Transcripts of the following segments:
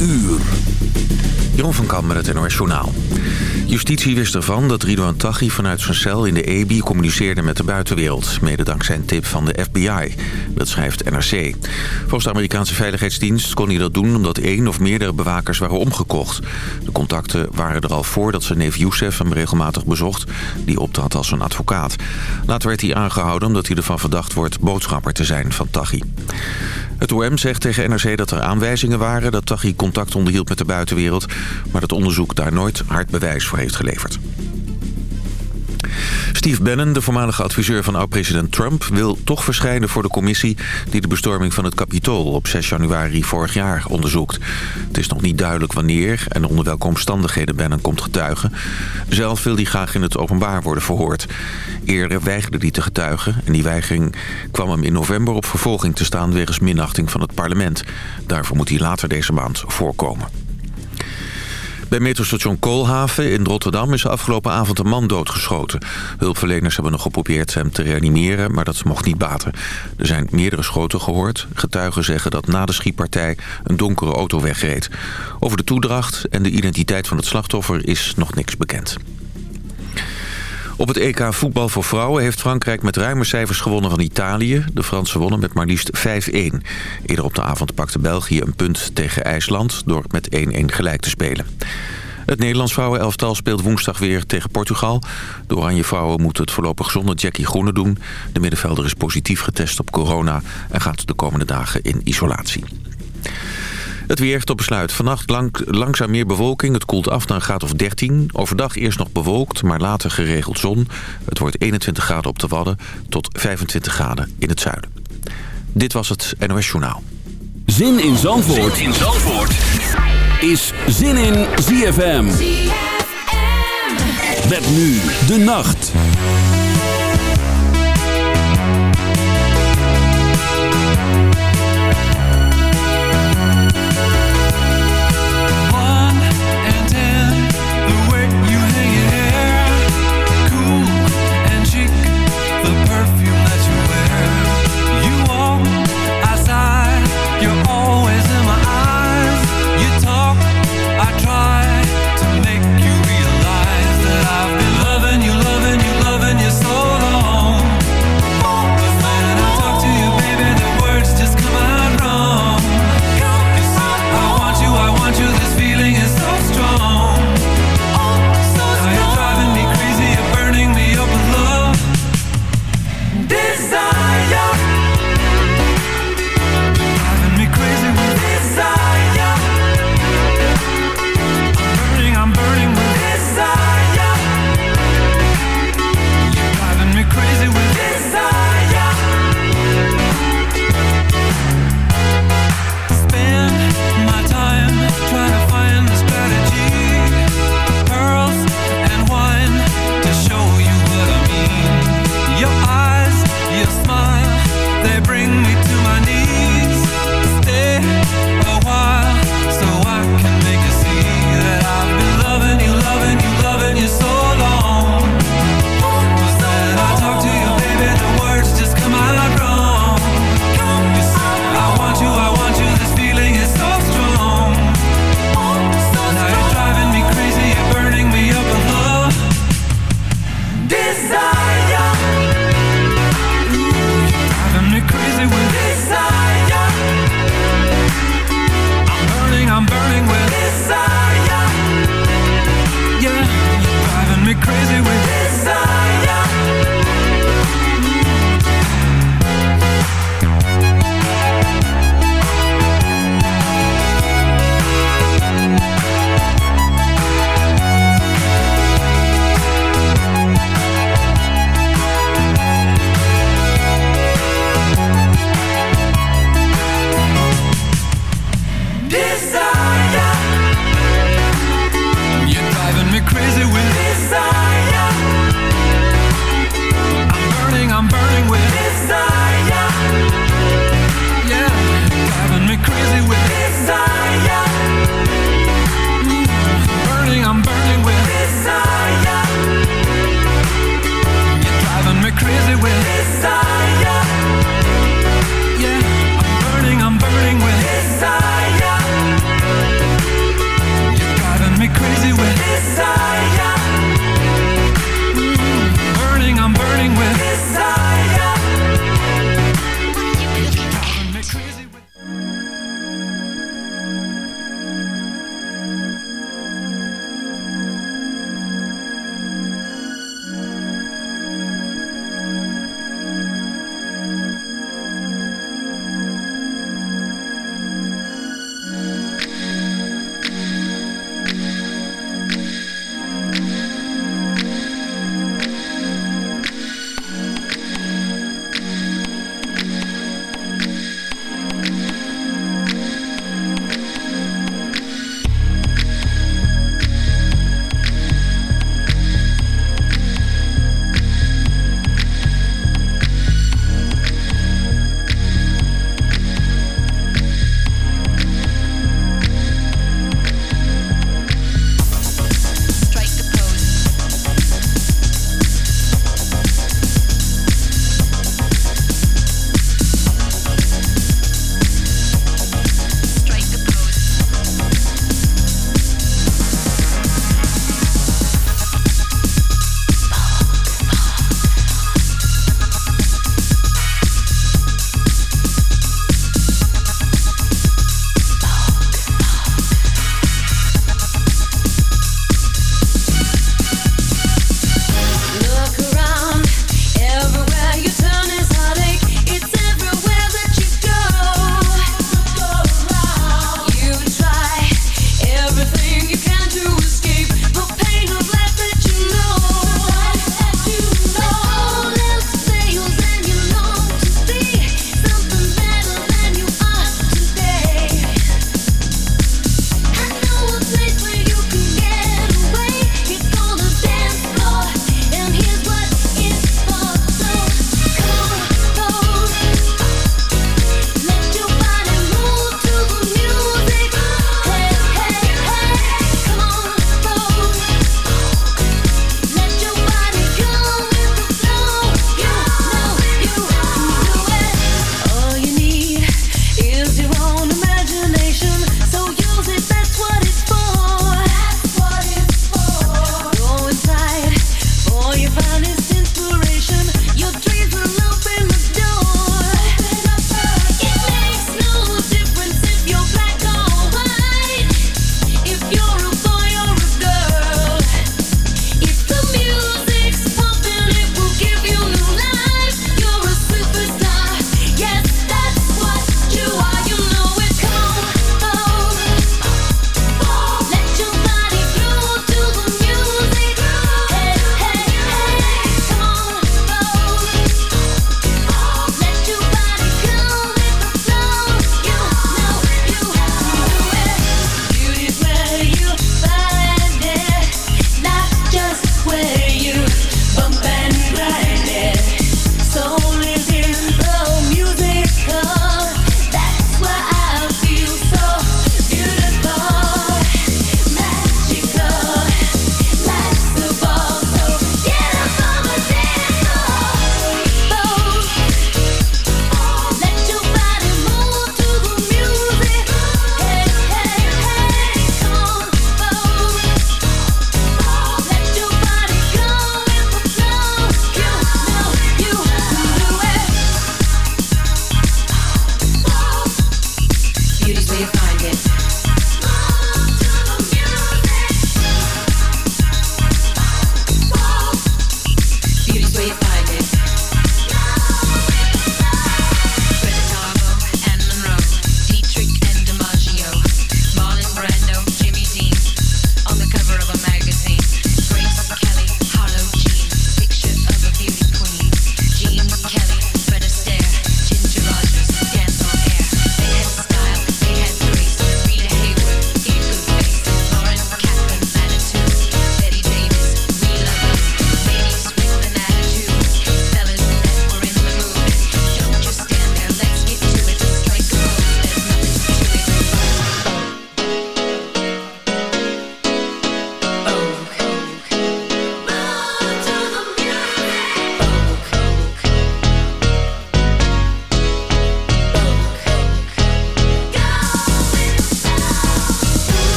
uur. Jeroen van Kam met het NOS. Justitie wist ervan dat Ridouan Taghi vanuit zijn cel in de EBI communiceerde met de buitenwereld. Mede dankzij een tip van de FBI. Dat schrijft NRC. Volgens de Amerikaanse Veiligheidsdienst kon hij dat doen omdat één of meerdere bewakers waren omgekocht. De contacten waren er al voor dat zijn neef Youssef hem regelmatig bezocht. Die optrad als een advocaat. Later werd hij aangehouden omdat hij ervan verdacht wordt boodschapper te zijn van Taghi. Het OM zegt tegen NRC dat er aanwijzingen waren dat Taghi contact onderhield met de buitenwereld... maar dat onderzoek daar nooit hard bewijs voor heeft geleverd. Steve Bannon, de voormalige adviseur van oud-president Trump... wil toch verschijnen voor de commissie die de bestorming van het Capitool... op 6 januari vorig jaar onderzoekt. Het is nog niet duidelijk wanneer en onder welke omstandigheden Bannon komt getuigen. Zelf wil hij graag in het openbaar worden verhoord. Eerder weigerde hij te getuigen en die weigering kwam hem in november op vervolging te staan... wegens minachting van het parlement. Daarvoor moet hij later deze maand voorkomen. Bij metrostation Koolhaven in Rotterdam is afgelopen avond een man doodgeschoten. Hulpverleners hebben nog geprobeerd hem te reanimeren, maar dat mocht niet baten. Er zijn meerdere schoten gehoord. Getuigen zeggen dat na de schietpartij een donkere auto wegreed. Over de toedracht en de identiteit van het slachtoffer is nog niks bekend. Op het EK voetbal voor vrouwen heeft Frankrijk met ruime cijfers gewonnen van Italië. De Fransen wonnen met maar liefst 5-1. Eerder op de avond pakte België een punt tegen IJsland door met 1-1 gelijk te spelen. Het Nederlands vrouwenelftal speelt woensdag weer tegen Portugal. De Oranje Vrouwen moeten het voorlopig zonder Jackie Groene doen. De middenvelder is positief getest op corona en gaat de komende dagen in isolatie. Het weer tot besluit. Vannacht lang, langzaam meer bewolking. Het koelt af naar een graad of 13. Overdag eerst nog bewolkt, maar later geregeld zon. Het wordt 21 graden op de Wadden tot 25 graden in het zuiden. Dit was het NOS Journaal. Zin in Zandvoort, zin in Zandvoort. is Zin in ZFM. ZFM. Met nu de nacht.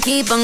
Keep on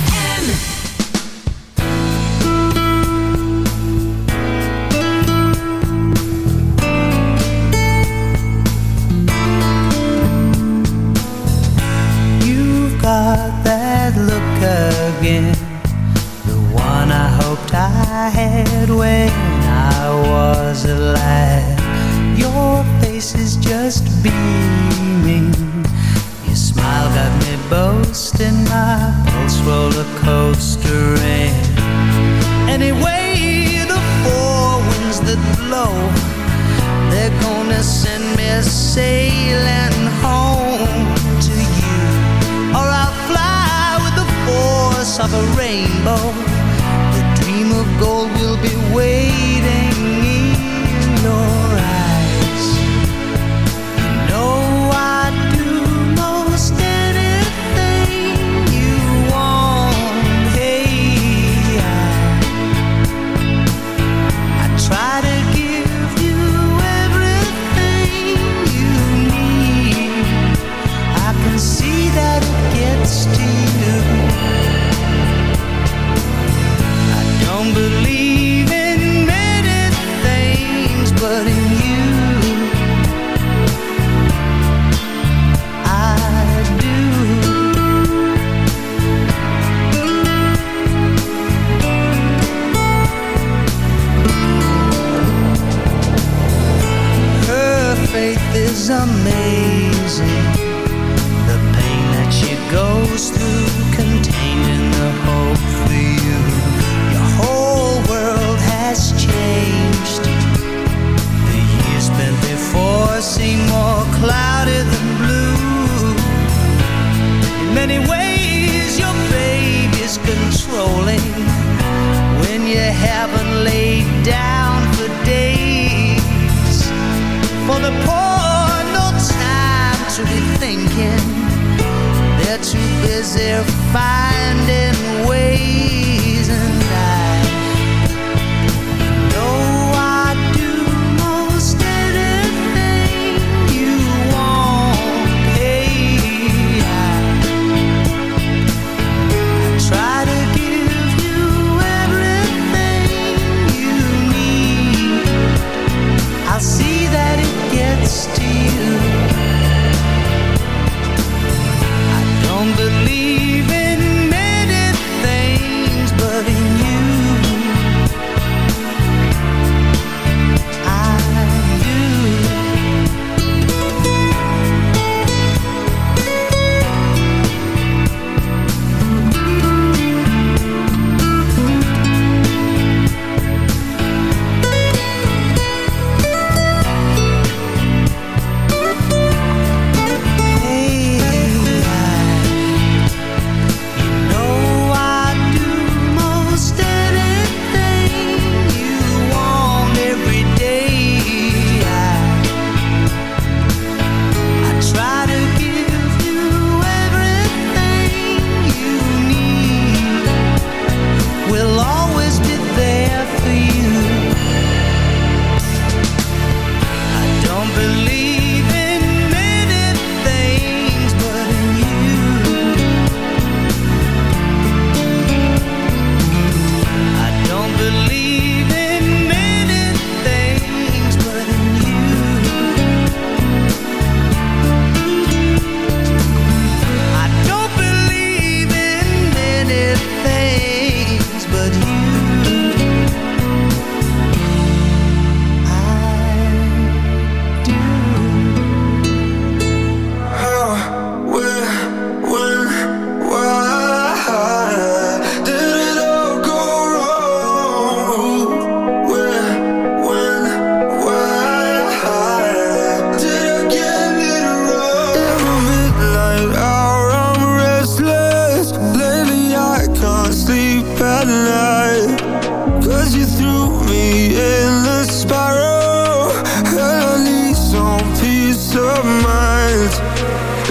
mind.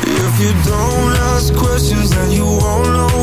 If you don't ask questions then you won't know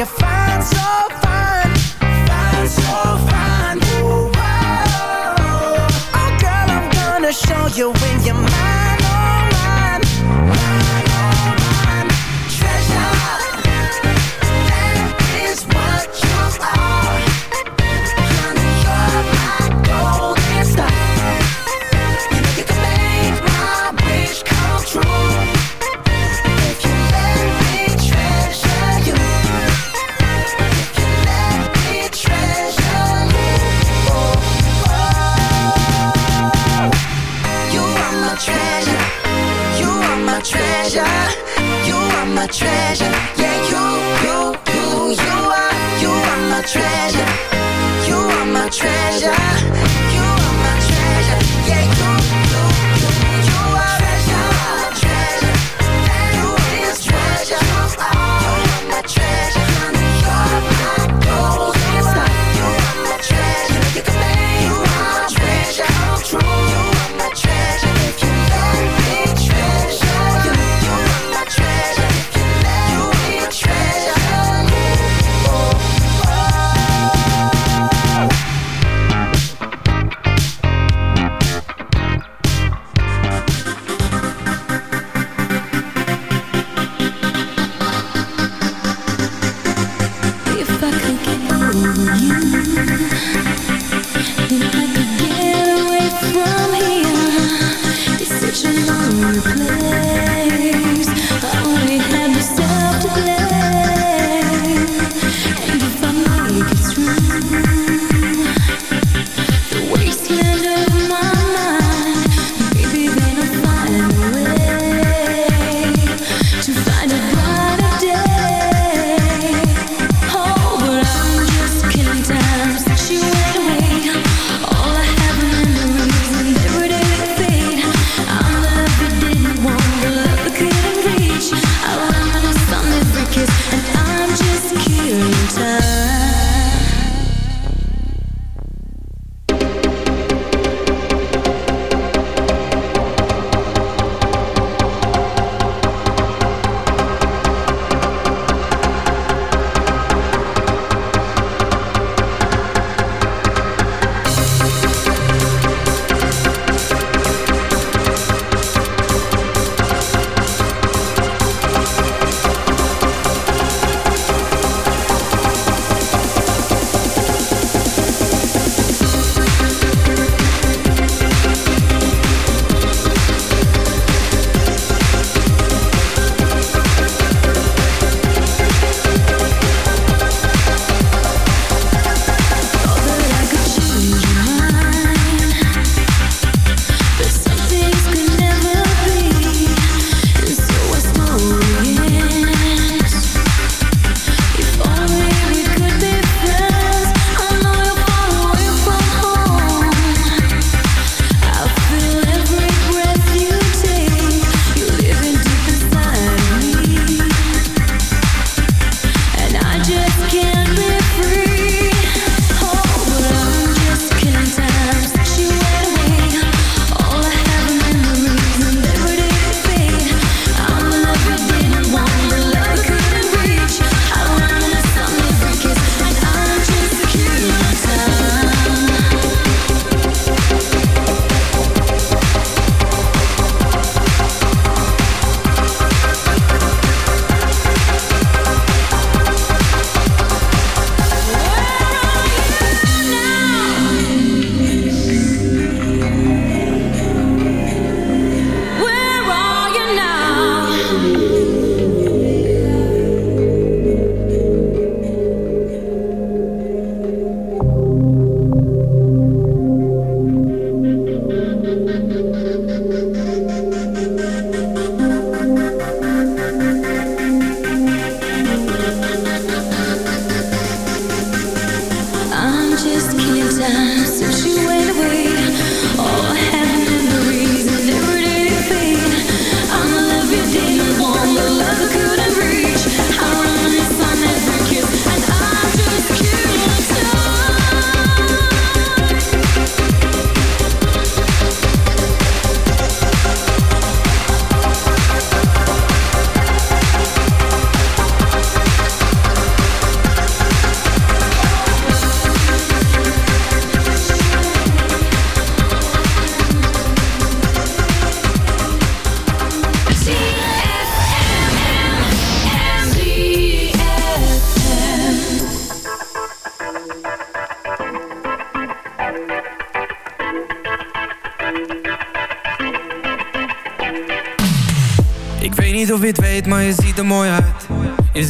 You're fine, so fine, fine, so fine. Ooh, oh, oh, girl, I'm gonna show you.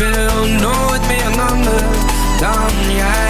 wil nooit meer een Dan jij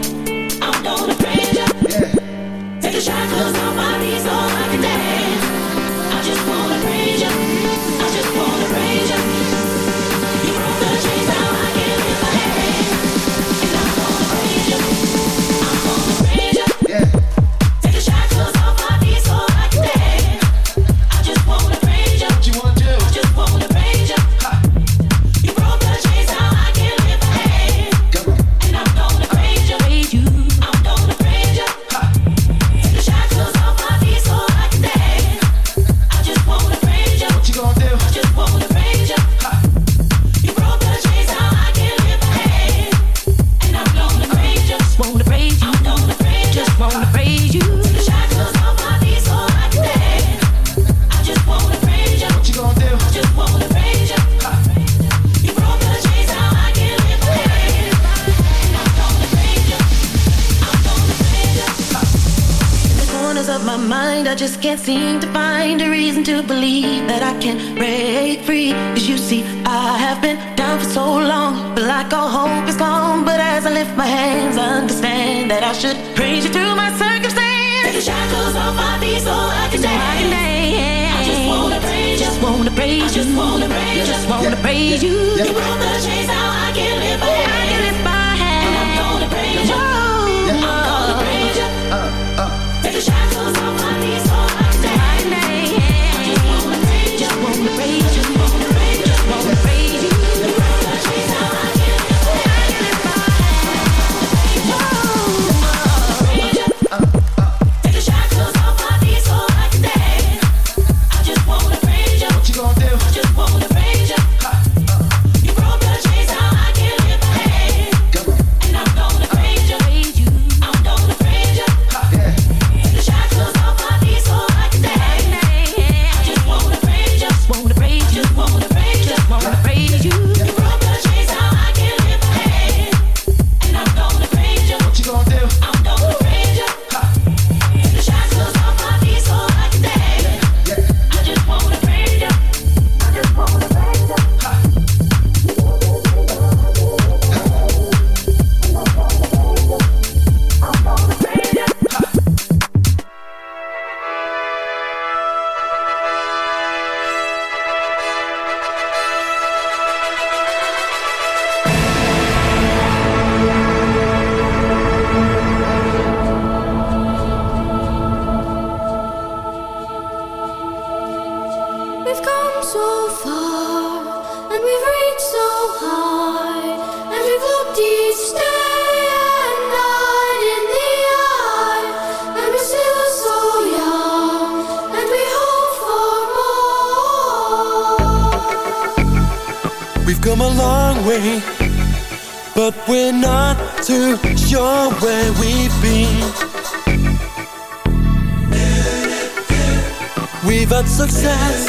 success.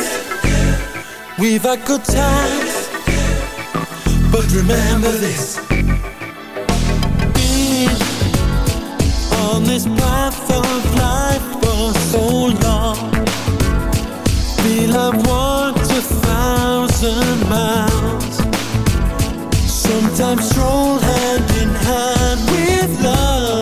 We've had good times, but remember this. Being on this path of life for so long, we'll have walked a thousand miles. Sometimes stroll hand in hand with love.